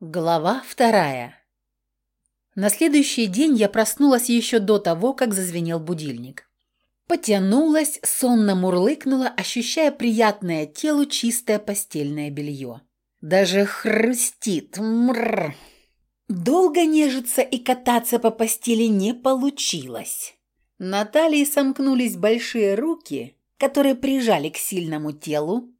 Глава вторая. На следующий день я проснулась еще до того, как зазвенел будильник. Потянулась, сонно мурлыкнула, ощущая приятное телу чистое постельное белье. Даже хрустит. Мррр. Долго нежиться и кататься по постели не получилось. На талии сомкнулись большие руки, которые прижали к сильному телу,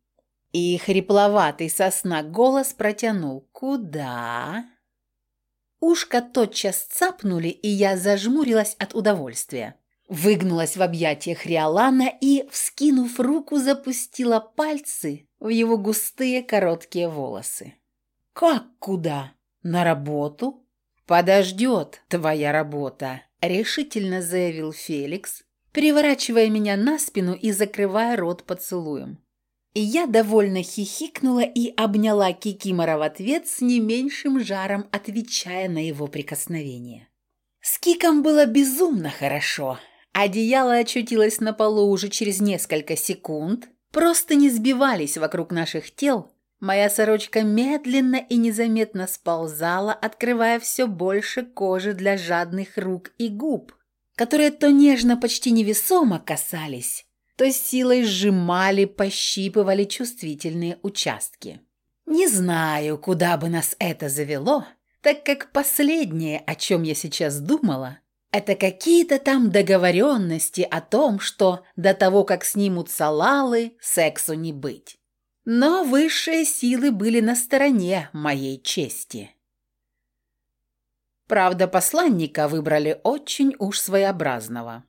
и хрипловатый сосна голос протянул «Куда?». Ушко тотчас цапнули, и я зажмурилась от удовольствия. Выгнулась в объятиях Риолана и, вскинув руку, запустила пальцы в его густые короткие волосы. «Как куда? На работу?» «Подождет твоя работа», — решительно заявил Феликс, переворачивая меня на спину и закрывая рот поцелуем. Я довольно хихикнула и обняла Кикимора в ответ с не меньшим жаром, отвечая на его прикосновение. С Киком было безумно хорошо. Одеяло очутилось на полу уже через несколько секунд, просто не сбивались вокруг наших тел. Моя сорочка медленно и незаметно сползала, открывая все больше кожи для жадных рук и губ, которые то нежно, почти невесомо касались, то силой сжимали, пощипывали чувствительные участки. Не знаю, куда бы нас это завело, так как последнее, о чем я сейчас думала, это какие-то там договоренности о том, что до того, как снимут салалы, сексу не быть. Но высшие силы были на стороне моей чести. Правда, посланника выбрали очень уж своеобразного.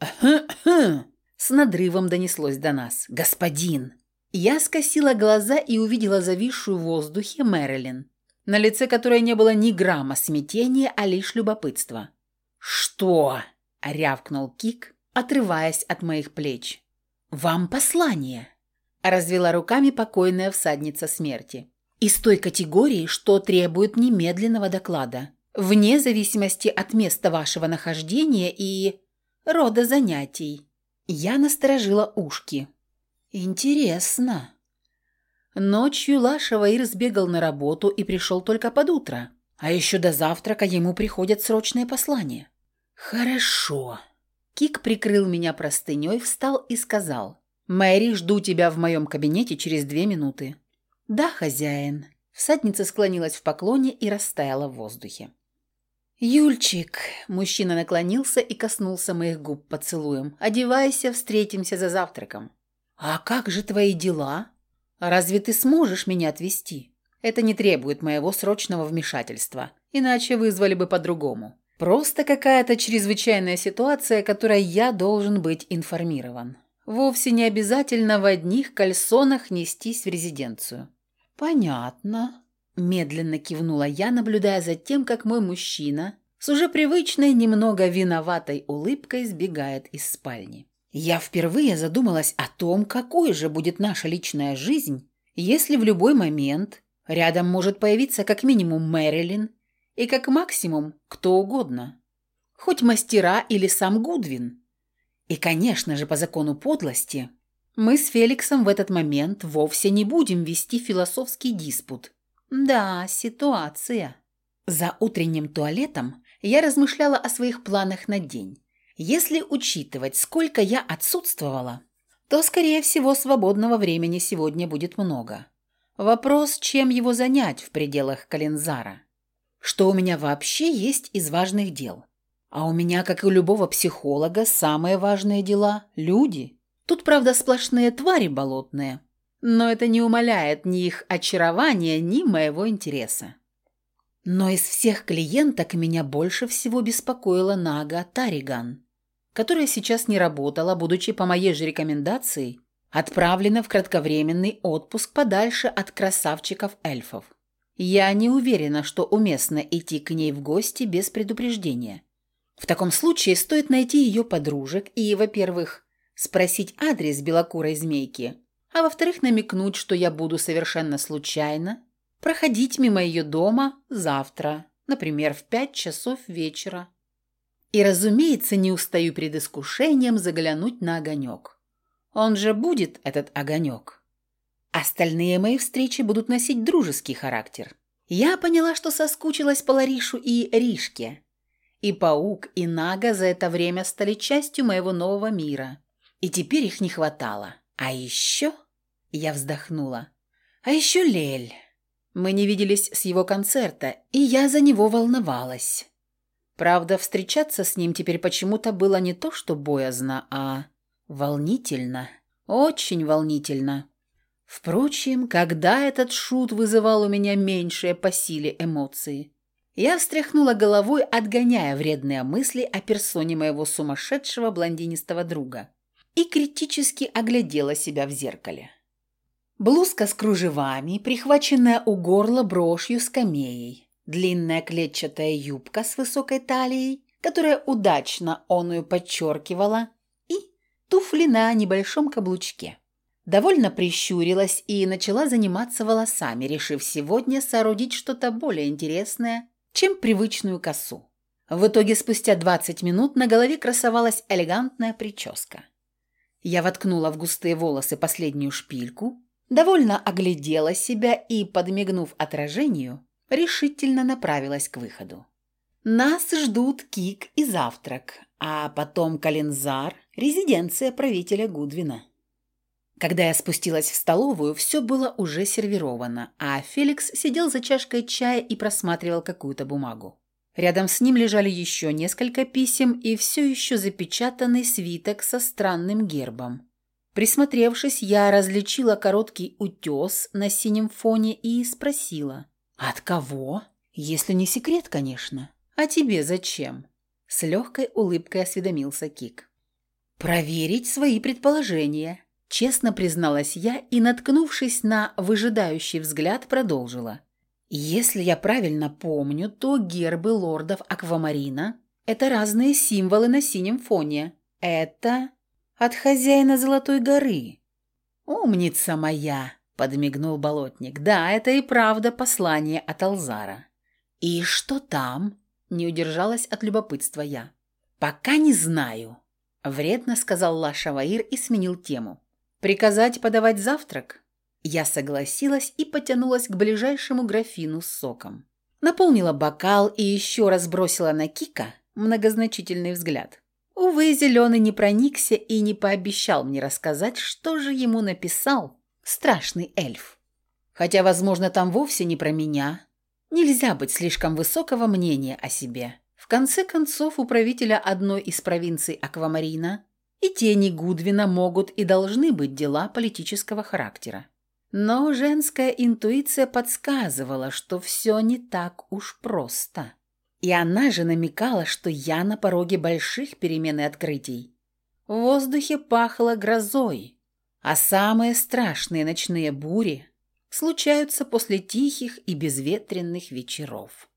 «Хм-хм!» С надрывом донеслось до нас. «Господин!» Я скосила глаза и увидела зависшую в воздухе Мэрилин, на лице которой не было ни грамма смятения, а лишь любопытства. «Что?» – рявкнул Кик, отрываясь от моих плеч. «Вам послание!» – развела руками покойная всадница смерти. «Из той категории, что требует немедленного доклада, вне зависимости от места вашего нахождения и рода занятий». Я насторожила ушки. «Интересно». Ночью Лашаваир сбегал на работу и пришел только под утро, а еще до завтрака ему приходят срочные послания. «Хорошо». Кик прикрыл меня простыней, встал и сказал. «Мэри, жду тебя в моем кабинете через две минуты». «Да, хозяин». Всадница склонилась в поклоне и растаяла в воздухе. «Юльчик!» – мужчина наклонился и коснулся моих губ поцелуем. «Одевайся, встретимся за завтраком». «А как же твои дела? Разве ты сможешь меня отвезти? Это не требует моего срочного вмешательства, иначе вызвали бы по-другому. Просто какая-то чрезвычайная ситуация, которой я должен быть информирован. Вовсе не обязательно в одних кальсонах нестись в резиденцию». «Понятно», Медленно кивнула я, наблюдая за тем, как мой мужчина с уже привычной, немного виноватой улыбкой сбегает из спальни. Я впервые задумалась о том, какой же будет наша личная жизнь, если в любой момент рядом может появиться как минимум Мэрилин и как максимум кто угодно. Хоть мастера или сам Гудвин. И, конечно же, по закону подлости, мы с Феликсом в этот момент вовсе не будем вести философский диспут, да, ситуация. За утренним туалетом я размышляла о своих планах на день. Если учитывать, сколько я отсутствовала, то, скорее всего, свободного времени сегодня будет много. Вопрос, чем его занять в пределах Калензара. Что у меня вообще есть из важных дел? А у меня, как и у любого психолога, самые важные дела – люди. Тут, правда, сплошные твари болотные – но это не умаляет ни их очарования, ни моего интереса. Но из всех клиенток меня больше всего беспокоила Нага Тариган, которая сейчас не работала, будучи по моей же рекомендации отправлена в кратковременный отпуск подальше от красавчиков-эльфов. Я не уверена, что уместно идти к ней в гости без предупреждения. В таком случае стоит найти ее подружек и, во-первых, спросить адрес белокурой змейки – а во-вторых, намекнуть, что я буду совершенно случайно проходить мимо ее дома завтра, например, в пять часов вечера. И, разумеется, не устаю перед искушением заглянуть на огонек. Он же будет, этот огонек. Остальные мои встречи будут носить дружеский характер. Я поняла, что соскучилась по Ларишу и Ришке. И паук, и Нага за это время стали частью моего нового мира. И теперь их не хватало. А еще... Я вздохнула. А еще Лель. Мы не виделись с его концерта, и я за него волновалась. Правда, встречаться с ним теперь почему-то было не то что боязно, а волнительно. Очень волнительно. Впрочем, когда этот шут вызывал у меня меньшие по силе эмоции? Я встряхнула головой, отгоняя вредные мысли о персоне моего сумасшедшего блондинистого друга, и критически оглядела себя в зеркале. Блузка с кружевами, прихваченная у горла брошью с камеей, длинная клетчатая юбка с высокой талией, которая удачно оную подчеркивала, и туфли на небольшом каблучке. Довольно прищурилась и начала заниматься волосами, решив сегодня соорудить что-то более интересное, чем привычную косу. В итоге спустя 20 минут на голове красовалась элегантная прическа. Я воткнула в густые волосы последнюю шпильку, довольно оглядела себя и, подмигнув отражению, решительно направилась к выходу. Нас ждут кик и завтрак, а потом Калинзар, резиденция правителя Гудвина. Когда я спустилась в столовую, все было уже сервировано, а Феликс сидел за чашкой чая и просматривал какую-то бумагу. Рядом с ним лежали еще несколько писем и все еще запечатанный свиток со странным гербом. Присмотревшись, я различила короткий утес на синем фоне и спросила. «От кого?» «Если не секрет, конечно. А тебе зачем?» С легкой улыбкой осведомился Кик. «Проверить свои предположения», Честно призналась я и, наткнувшись на выжидающий взгляд, продолжила. Если я правильно помню, то гербы лордов Аквамарина – это разные символы на синем фоне. Это от хозяина Золотой горы. «Умница моя!» – подмигнул болотник. «Да, это и правда послание от Алзара». «И что там?» – не удержалась от любопытства я. «Пока не знаю», – вредно сказал Лашаваир и сменил тему. «Приказать подавать завтрак?» Я согласилась и потянулась к ближайшему графину с соком. Наполнила бокал и еще раз бросила на Кика многозначительный взгляд. Увы, Зеленый не проникся и не пообещал мне рассказать, что же ему написал страшный эльф. Хотя, возможно, там вовсе не про меня. Нельзя быть слишком высокого мнения о себе. В конце концов, у правителя одной из провинций Аквамарина и тени Гудвина могут и должны быть дела политического характера. Но женская интуиция подсказывала, что все не так уж просто. И она же намекала, что я на пороге больших перемен и открытий. В воздухе пахло грозой, а самые страшные ночные бури случаются после тихих и безветренных вечеров.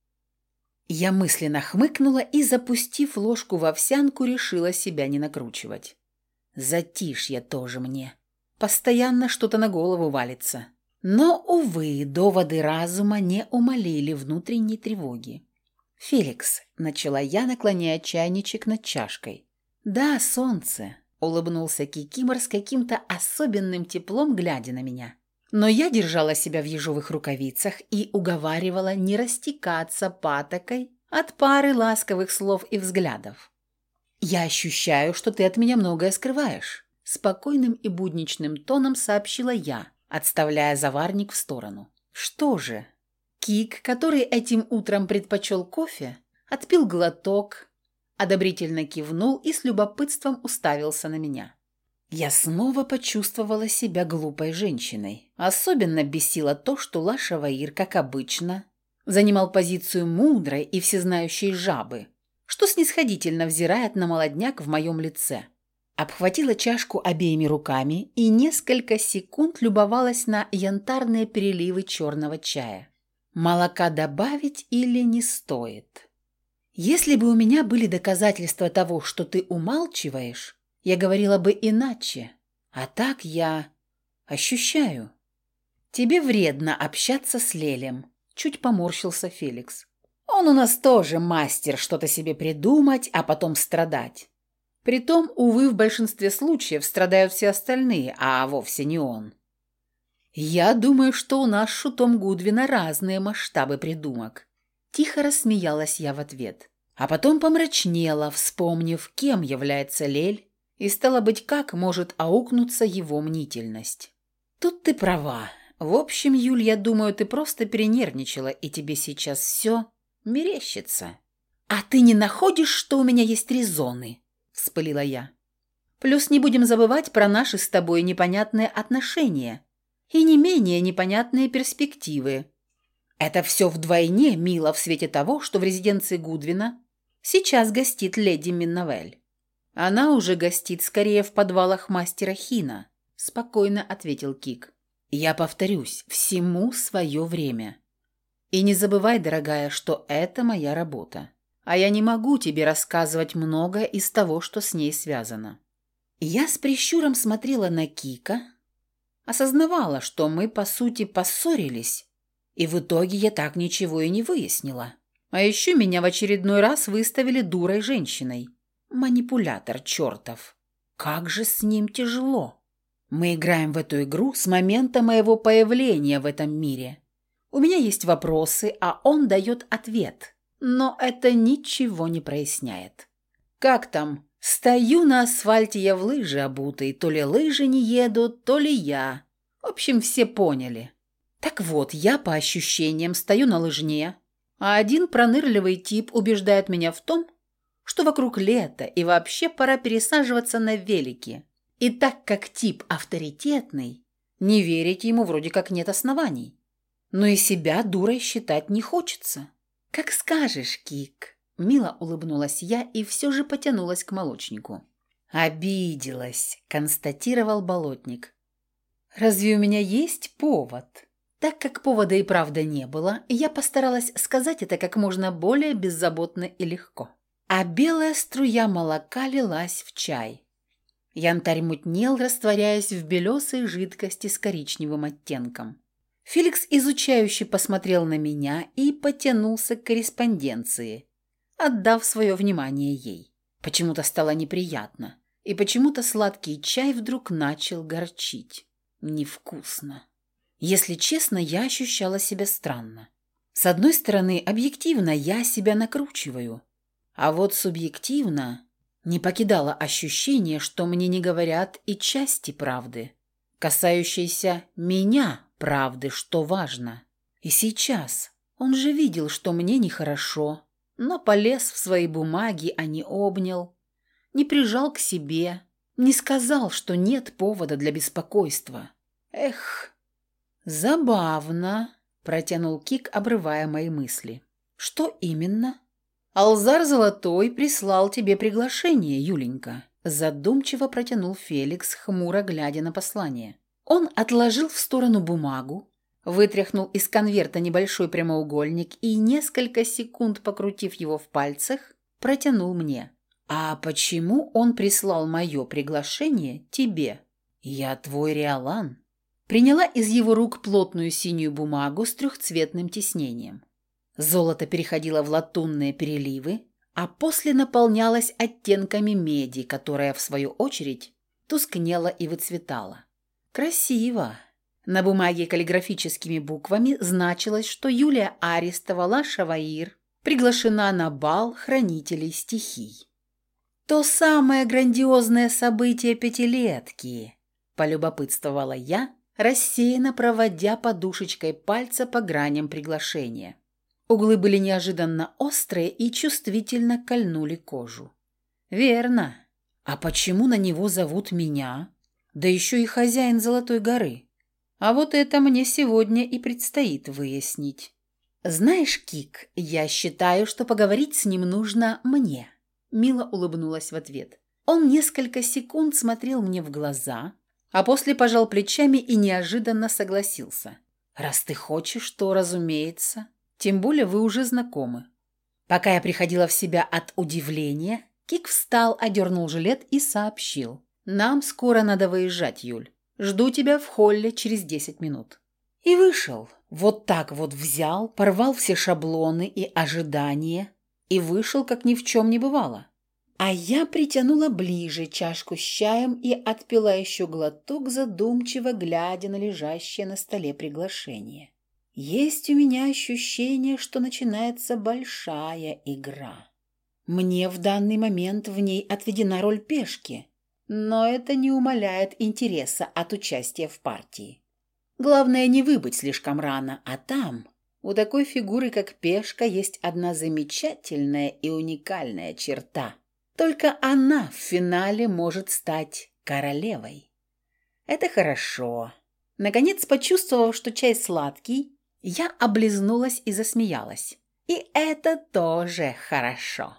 Я мысленно хмыкнула и, запустив ложку в овсянку, решила себя не накручивать. Затишье тоже мне. Постоянно что-то на голову валится. Но, увы, доводы разума не умолили внутренней тревоги. «Феликс», — начала я, наклоняя чайничек над чашкой. «Да, солнце», — улыбнулся Кикимор с каким-то особенным теплом, глядя на меня. Но я держала себя в ежовых рукавицах и уговаривала не растекаться патокой от пары ласковых слов и взглядов. «Я ощущаю, что ты от меня многое скрываешь», – спокойным и будничным тоном сообщила я, отставляя заварник в сторону. «Что же?» Кик, который этим утром предпочел кофе, отпил глоток, одобрительно кивнул и с любопытством уставился на меня. Я снова почувствовала себя глупой женщиной. Особенно бесило то, что Лаша Ваир, как обычно, занимал позицию мудрой и всезнающей жабы, что снисходительно взирает на молодняк в моем лице. Обхватила чашку обеими руками и несколько секунд любовалась на янтарные переливы черного чая. Молока добавить или не стоит? Если бы у меня были доказательства того, что ты умалчиваешь, я говорила бы иначе. А так я ощущаю. Тебе вредно общаться с Лелем. Чуть поморщился Феликс. Он у нас тоже мастер что-то себе придумать, а потом страдать. Притом, увы, в большинстве случаев страдают все остальные, а вовсе не он. «Я думаю, что у нас с Шутом Гудвина разные масштабы придумок». Тихо рассмеялась я в ответ. А потом помрачнела, вспомнив, кем является Лель, и стало быть, как может аукнуться его мнительность. «Тут ты права. В общем, Юль, я думаю, ты просто перенервничала, и тебе сейчас все мерещится». «А ты не находишь, что у меня есть резоны?» – вспылила я. «Плюс не будем забывать про наши с тобой непонятные отношения и не менее непонятные перспективы. Это все вдвойне мило в свете того, что в резиденции Гудвина сейчас гостит леди Минновель. Она уже гостит скорее в подвалах мастера Хина», – спокойно ответил Кик. «Я повторюсь, всему свое время. И не забывай, дорогая, что это моя работа а я не могу тебе рассказывать многое из того, что с ней связано». Я с прищуром смотрела на Кика, осознавала, что мы, по сути, поссорились, и в итоге я так ничего и не выяснила. А еще меня в очередной раз выставили дурой женщиной. Манипулятор чертов. Как же с ним тяжело. Мы играем в эту игру с момента моего появления в этом мире. У меня есть вопросы, а он дает ответ. Но это ничего не проясняет. Как там? Стою на асфальте я в лыжи обутый, то ли лыжи не едут, то ли я. В общем, все поняли. Так вот, я по ощущениям стою на лыжне, а один пронырливый тип убеждает меня в том, что вокруг лето и вообще пора пересаживаться на велики. И так как тип авторитетный, не верить ему вроде как нет оснований. Но и себя дурой считать не хочется. «Как скажешь, Кик!» Мило улыбнулась я и все же потянулась к молочнику. «Обиделась», — констатировал болотник. «Разве у меня есть повод?» Так как повода и правда не было, я постаралась сказать это как можно более беззаботно и легко. А белая струя молока лилась в чай. Янтарь мутнел, растворяясь в белесой жидкости с коричневым оттенком. Феликс изучающе посмотрел на меня и потянулся к корреспонденции, отдав свое внимание ей. Почему-то стало неприятно, и почему-то сладкий чай вдруг начал горчить. Невкусно. Если честно, я ощущала себя странно. С одной стороны, объективно я себя накручиваю, а вот субъективно не покидало ощущение, что мне не говорят и части правды, касающейся меня правды, что важно. И сейчас он же видел, что мне нехорошо, но полез в свои бумаги, а не обнял, не прижал к себе, не сказал, что нет повода для беспокойства. Эх, забавно, протянул Кик, обрывая мои мысли. Что именно? Алзар Золотой прислал тебе приглашение, Юленька. Задумчиво протянул Феликс, хмуро глядя на послание. Он отложил в сторону бумагу, вытряхнул из конверта небольшой прямоугольник и, несколько секунд покрутив его в пальцах, протянул мне. «А почему он прислал мое приглашение тебе? Я твой Риолан». Приняла из его рук плотную синюю бумагу с трехцветным тиснением. Золото переходило в латунные переливы, а после наполнялось оттенками меди, которая, в свою очередь, тускнела и выцветала. Красиво. На бумаге каллиграфическими буквами значилось, что Юлия Арестова Шаваир приглашена на бал хранителей стихий. То самое грандиозное событие пятилетки, полюбопытствовала я, рассеянно проводя подушечкой пальца по граням приглашения. Углы были неожиданно острые и чувствительно кольнули кожу. «Верно. А почему на него зовут меня?» да еще и хозяин Золотой горы. А вот это мне сегодня и предстоит выяснить. Знаешь, Кик, я считаю, что поговорить с ним нужно мне. Мила улыбнулась в ответ. Он несколько секунд смотрел мне в глаза, а после пожал плечами и неожиданно согласился. «Раз ты хочешь, то, разумеется. Тем более вы уже знакомы». Пока я приходила в себя от удивления, Кик встал, одернул жилет и сообщил. «Нам скоро надо выезжать, Юль. Жду тебя в холле через десять минут». И вышел. Вот так вот взял, порвал все шаблоны и ожидания и вышел, как ни в чем не бывало. А я притянула ближе чашку с чаем и отпила еще глоток, задумчиво глядя на лежащее на столе приглашение. Есть у меня ощущение, что начинается большая игра. Мне в данный момент в ней отведена роль пешки, но это не умаляет интереса от участия в партии. Главное не выбыть слишком рано, а там, у такой фигуры, как пешка, есть одна замечательная и уникальная черта – только она в финале может стать королевой. Это хорошо. Наконец, почувствовав, что чай сладкий, я облизнулась и засмеялась. И это тоже хорошо.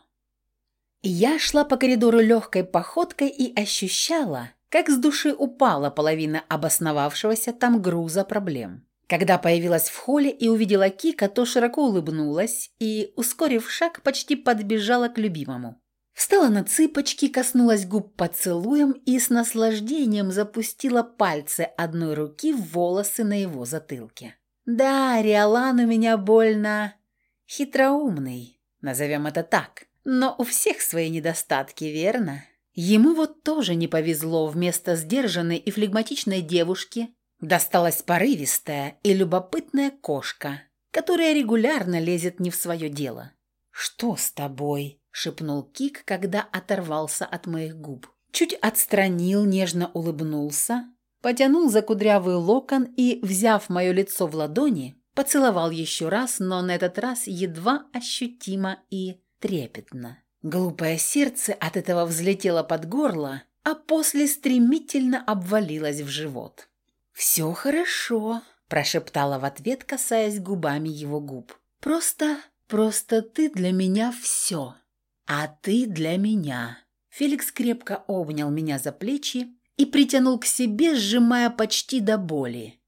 Я шла по коридору легкой походкой и ощущала, как с души упала половина обосновавшегося там груза проблем. Когда появилась в холле и увидела Кика, то широко улыбнулась и, ускорив шаг, почти подбежала к любимому. Встала на цыпочки, коснулась губ поцелуем и с наслаждением запустила пальцы одной руки в волосы на его затылке. «Да, Риолан у меня больно хитроумный, назовем это так, но у всех свои недостатки, верно? Ему вот тоже не повезло, вместо сдержанной и флегматичной девушки досталась порывистая и любопытная кошка, которая регулярно лезет не в свое дело. «Что с тобой?» шепнул Кик, когда оторвался от моих губ. Чуть отстранил, нежно улыбнулся, потянул за кудрявый локон и, взяв мое лицо в ладони, поцеловал еще раз, но на этот раз едва ощутимо и трепетно. Глупое сердце от этого взлетело под горло, а после стремительно обвалилось в живот. «Все хорошо», – прошептала в ответ, касаясь губами его губ. «Просто, просто ты для меня все». «А ты для меня». Феликс крепко обнял меня за плечи и притянул к себе, сжимая почти до боли.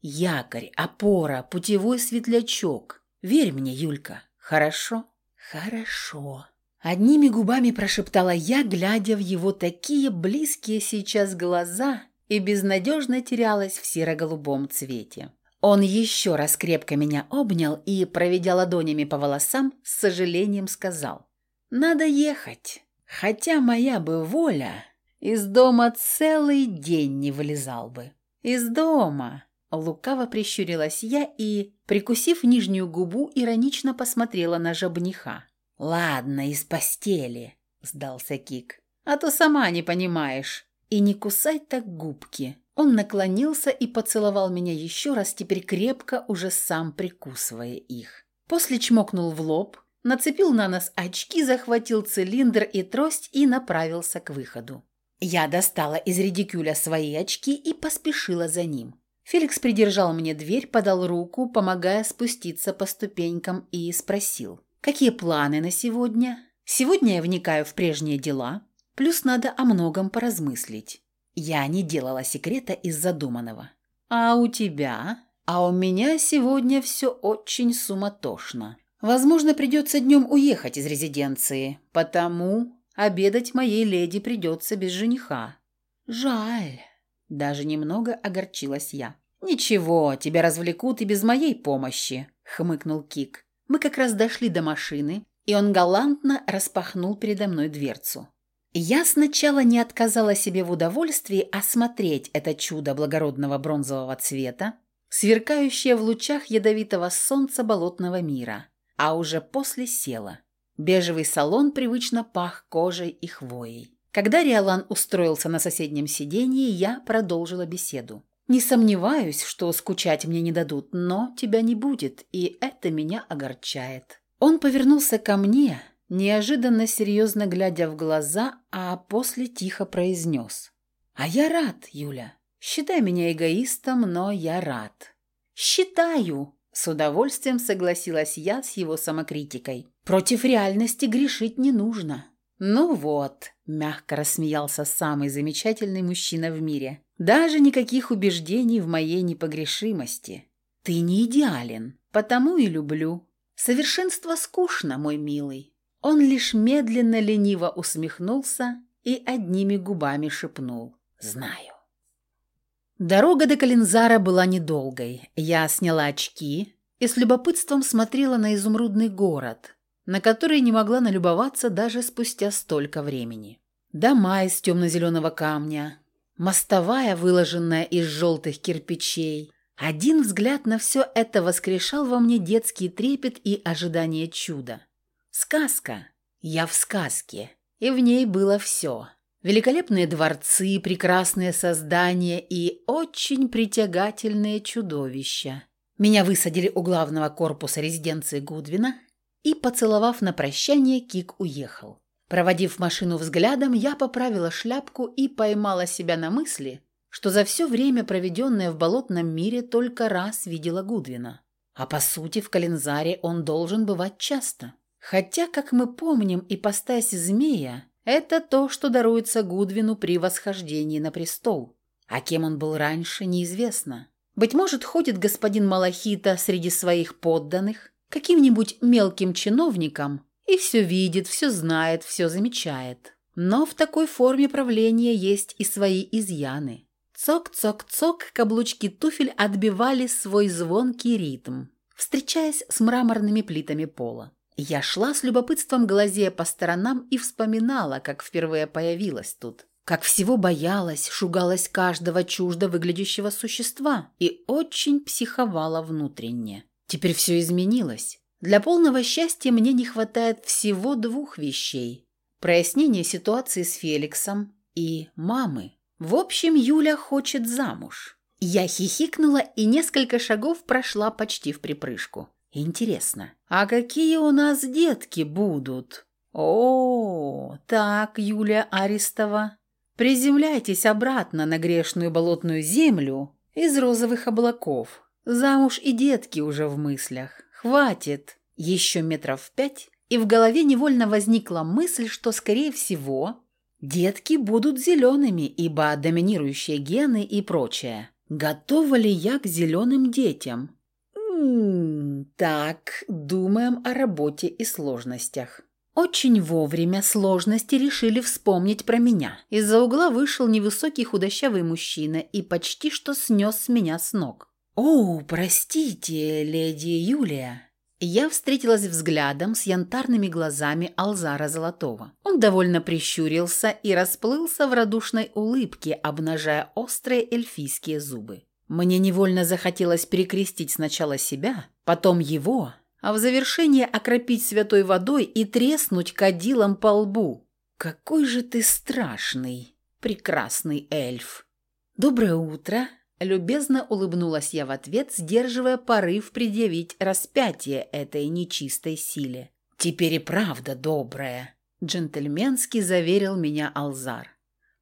«Якорь, опора, путевой светлячок. Верь мне, Юлька, хорошо?» «Хорошо». Одними губами прошептала я, глядя в его такие близкие сейчас глаза и безнадежно терялась в серо-голубом цвете. Он еще раз крепко меня обнял и, проведя ладонями по волосам, с сожалением сказал. Надо ехать. Хотя моя бы воля, из дома целый день не вылезал бы. Из дома. Лукаво прищурилась я и, прикусив нижнюю губу, иронично посмотрела на жабниха. «Ладно, из постели», — сдался Кик. «А то сама не понимаешь. И не кусай так губки». Он наклонился и поцеловал меня еще раз, теперь крепко, уже сам прикусывая их. После чмокнул в лоб, нацепил на нос очки, захватил цилиндр и трость и направился к выходу. Я достала из редикюля свои очки и поспешила за ним. Феликс придержал мне дверь, подал руку, помогая спуститься по ступенькам и спросил, «Какие планы на сегодня?» «Сегодня я вникаю в прежние дела, плюс надо о многом поразмыслить». Я не делала секрета из задуманного. «А у тебя?» «А у меня сегодня все очень суматошно. Возможно, придется днем уехать из резиденции, потому обедать моей леди придется без жениха. Жаль. Даже немного огорчилась я. «Ничего, тебя развлекут и без моей помощи», — хмыкнул Кик. Мы как раз дошли до машины, и он галантно распахнул передо мной дверцу. Я сначала не отказала себе в удовольствии осмотреть это чудо благородного бронзового цвета, сверкающее в лучах ядовитого солнца болотного мира а уже после села. Бежевый салон привычно пах кожей и хвоей. Когда Риолан устроился на соседнем сиденье, я продолжила беседу. «Не сомневаюсь, что скучать мне не дадут, но тебя не будет, и это меня огорчает». Он повернулся ко мне, неожиданно серьезно глядя в глаза, а после тихо произнес. «А я рад, Юля. Считай меня эгоистом, но я рад». «Считаю», с удовольствием согласилась я с его самокритикой. Против реальности грешить не нужно. Ну вот, мягко рассмеялся самый замечательный мужчина в мире. Даже никаких убеждений в моей непогрешимости. Ты не идеален, потому и люблю. Совершенство скучно, мой милый. Он лишь медленно лениво усмехнулся и одними губами шепнул «Знаю». Дорога до Калинзара была недолгой. Я сняла очки и с любопытством смотрела на изумрудный город, на которые не могла налюбоваться даже спустя столько времени. Дома из темно-зеленого камня, мостовая, выложенная из желтых кирпичей. Один взгляд на все это воскрешал во мне детский трепет и ожидание чуда. Сказка. Я в сказке. И в ней было все. Великолепные дворцы, прекрасные создания и очень притягательные чудовища. Меня высадили у главного корпуса резиденции Гудвина, и, поцеловав на прощание, Кик уехал. Проводив машину взглядом, я поправила шляпку и поймала себя на мысли, что за все время, проведенное в болотном мире, только раз видела Гудвина. А по сути, в Калензаре он должен бывать часто. Хотя, как мы помним, ипостась змея – это то, что даруется Гудвину при восхождении на престол. А кем он был раньше, неизвестно. Быть может, ходит господин Малахита среди своих подданных, каким-нибудь мелким чиновником и все видит, все знает, все замечает. Но в такой форме правления есть и свои изъяны. Цок-цок-цок каблучки туфель отбивали свой звонкий ритм, встречаясь с мраморными плитами пола. Я шла с любопытством глазея по сторонам и вспоминала, как впервые появилась тут. Как всего боялась, шугалась каждого чуждо выглядящего существа и очень психовала внутренне. Теперь все изменилось. Для полного счастья мне не хватает всего двух вещей. Прояснение ситуации с Феликсом и мамы. В общем, Юля хочет замуж. Я хихикнула и несколько шагов прошла почти в припрыжку. Интересно, а какие у нас детки будут? О, так, Юлия Арестова, приземляйтесь обратно на грешную болотную землю из розовых облаков. Замуж и детки уже в мыслях. Хватит. Еще метров пять, и в голове невольно возникла мысль, что, скорее всего, детки будут зелеными, ибо доминирующие гены и прочее. Готова ли я к зеленым детям? М -м, так, думаем о работе и сложностях. Очень вовремя сложности решили вспомнить про меня. Из-за угла вышел невысокий худощавый мужчина и почти что снес меня с ног. «О, простите, леди Юлия». Я встретилась взглядом с янтарными глазами Алзара Золотого. Он довольно прищурился и расплылся в радушной улыбке, обнажая острые эльфийские зубы. Мне невольно захотелось перекрестить сначала себя, потом его, а в завершение окропить святой водой и треснуть кадилом по лбу. «Какой же ты страшный, прекрасный эльф!» «Доброе утро!» Любезно улыбнулась я в ответ, сдерживая порыв предъявить распятие этой нечистой силе. «Теперь и правда добрая», — джентльменски заверил меня Алзар.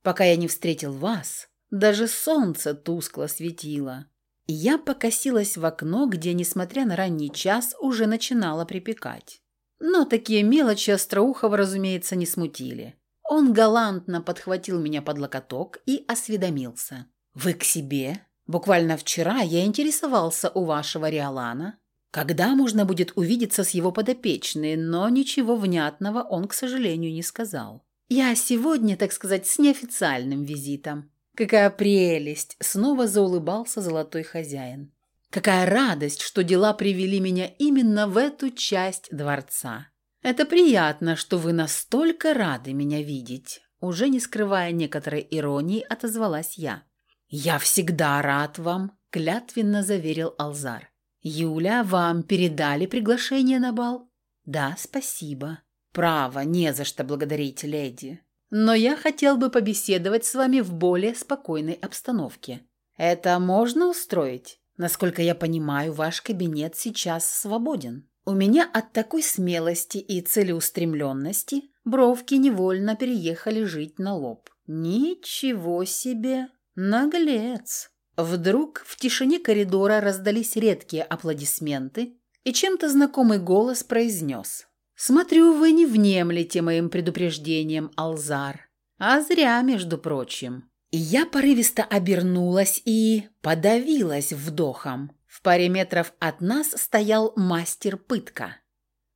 «Пока я не встретил вас, даже солнце тускло светило». Я покосилась в окно, где, несмотря на ранний час, уже начинало припекать. Но такие мелочи Остроухова, разумеется, не смутили. Он галантно подхватил меня под локоток и осведомился. «Вы к себе? Буквально вчера я интересовался у вашего Риолана, когда можно будет увидеться с его подопечной, но ничего внятного он, к сожалению, не сказал. Я сегодня, так сказать, с неофициальным визитом. Какая прелесть! Снова заулыбался золотой хозяин. Какая радость, что дела привели меня именно в эту часть дворца. Это приятно, что вы настолько рады меня видеть. Уже не скрывая некоторой иронии, отозвалась я. «Я всегда рад вам», – клятвенно заверил Алзар. «Юля, вам передали приглашение на бал?» «Да, спасибо». «Право, не за что благодарить, леди. Но я хотел бы побеседовать с вами в более спокойной обстановке. Это можно устроить? Насколько я понимаю, ваш кабинет сейчас свободен». У меня от такой смелости и целеустремленности бровки невольно переехали жить на лоб. «Ничего себе!» Наглец. Вдруг в тишине коридора раздались редкие аплодисменты, и чем-то знакомый голос произнес. «Смотрю, вы не внемлете моим предупреждением, Алзар. А зря, между прочим». И я порывисто обернулась и подавилась вдохом. В паре метров от нас стоял мастер-пытка.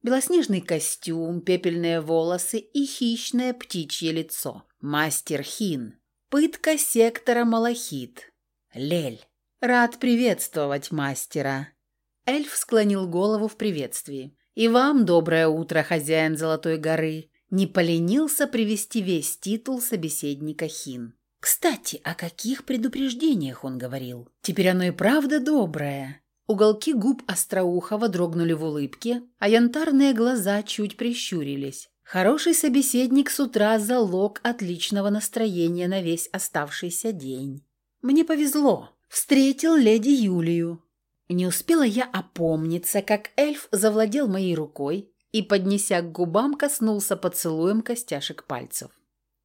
Белоснежный костюм, пепельные волосы и хищное птичье лицо. Мастер Хин. Пытка сектора Малахит. Лель. Рад приветствовать мастера. Эльф склонил голову в приветствии. «И вам доброе утро, хозяин Золотой горы!» Не поленился привести весь титул собеседника Хин. Кстати, о каких предупреждениях он говорил? Теперь оно и правда доброе. Уголки губ Остроухова дрогнули в улыбке, а янтарные глаза чуть прищурились. Хороший собеседник с утра – залог отличного настроения на весь оставшийся день. Мне повезло. Встретил леди Юлию. Не успела я опомниться, как эльф завладел моей рукой и, поднеся к губам, коснулся поцелуем костяшек пальцев.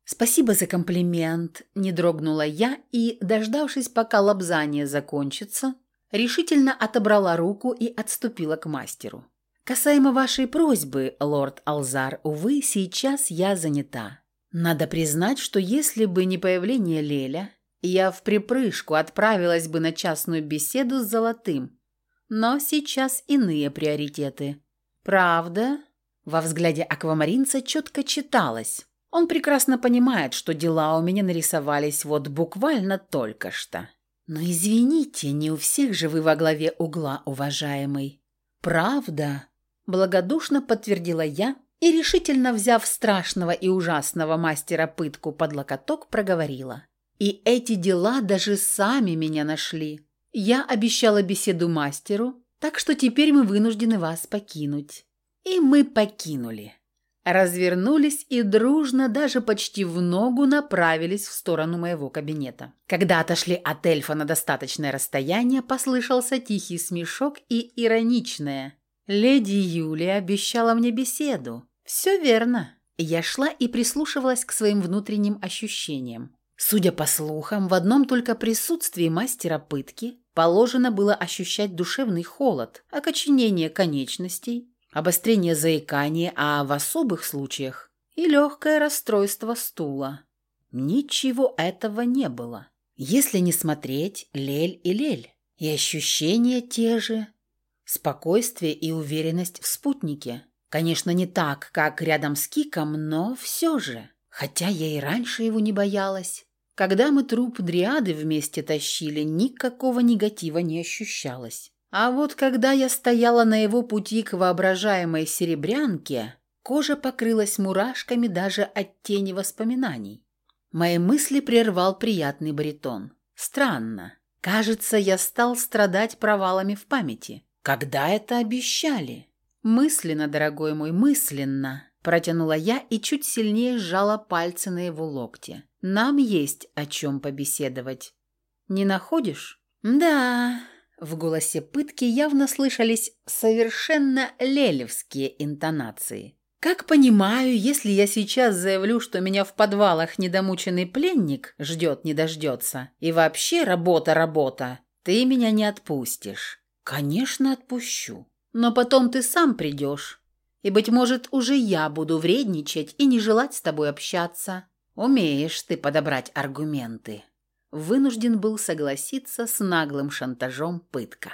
«Спасибо за комплимент», – не дрогнула я и, дождавшись, пока лобзание закончится, решительно отобрала руку и отступила к мастеру. «Касаемо вашей просьбы, лорд Алзар, увы, сейчас я занята. Надо признать, что если бы не появление Леля, я в припрыжку отправилась бы на частную беседу с Золотым. Но сейчас иные приоритеты. Правда?» Во взгляде аквамаринца четко читалось. Он прекрасно понимает, что дела у меня нарисовались вот буквально только что. Но извините, не у всех же вы во главе угла, уважаемый. Правда, благодушно подтвердила я и, решительно взяв страшного и ужасного мастера пытку под локоток, проговорила. И эти дела даже сами меня нашли. Я обещала беседу мастеру, так что теперь мы вынуждены вас покинуть. И мы покинули развернулись и дружно, даже почти в ногу, направились в сторону моего кабинета. Когда отошли от эльфа на достаточное расстояние, послышался тихий смешок и ироничное. «Леди Юлия обещала мне беседу». «Все верно». Я шла и прислушивалась к своим внутренним ощущениям. Судя по слухам, в одном только присутствии мастера пытки положено было ощущать душевный холод, окоченение конечностей, обострение заикания, а в особых случаях и легкое расстройство стула. Ничего этого не было. Если не смотреть, лель и лель. И ощущения те же. Спокойствие и уверенность в спутнике. Конечно, не так, как рядом с Киком, но все же. Хотя я и раньше его не боялась. Когда мы труп Дриады вместе тащили, никакого негатива не ощущалось. А вот когда я стояла на его пути к воображаемой серебрянке, кожа покрылась мурашками даже от тени воспоминаний. Мои мысли прервал приятный баритон. Странно. Кажется, я стал страдать провалами в памяти. Когда это обещали? Мысленно, дорогой мой, мысленно. Протянула я и чуть сильнее сжала пальцы на его локте. Нам есть о чем побеседовать. Не находишь? Да, в голосе пытки явно слышались совершенно лелевские интонации. «Как понимаю, если я сейчас заявлю, что меня в подвалах недомученный пленник ждет не дождется, и вообще работа-работа, ты меня не отпустишь?» «Конечно, отпущу. Но потом ты сам придешь, и, быть может, уже я буду вредничать и не желать с тобой общаться. Умеешь ты подобрать аргументы» вынужден был согласиться с наглым шантажом пытка.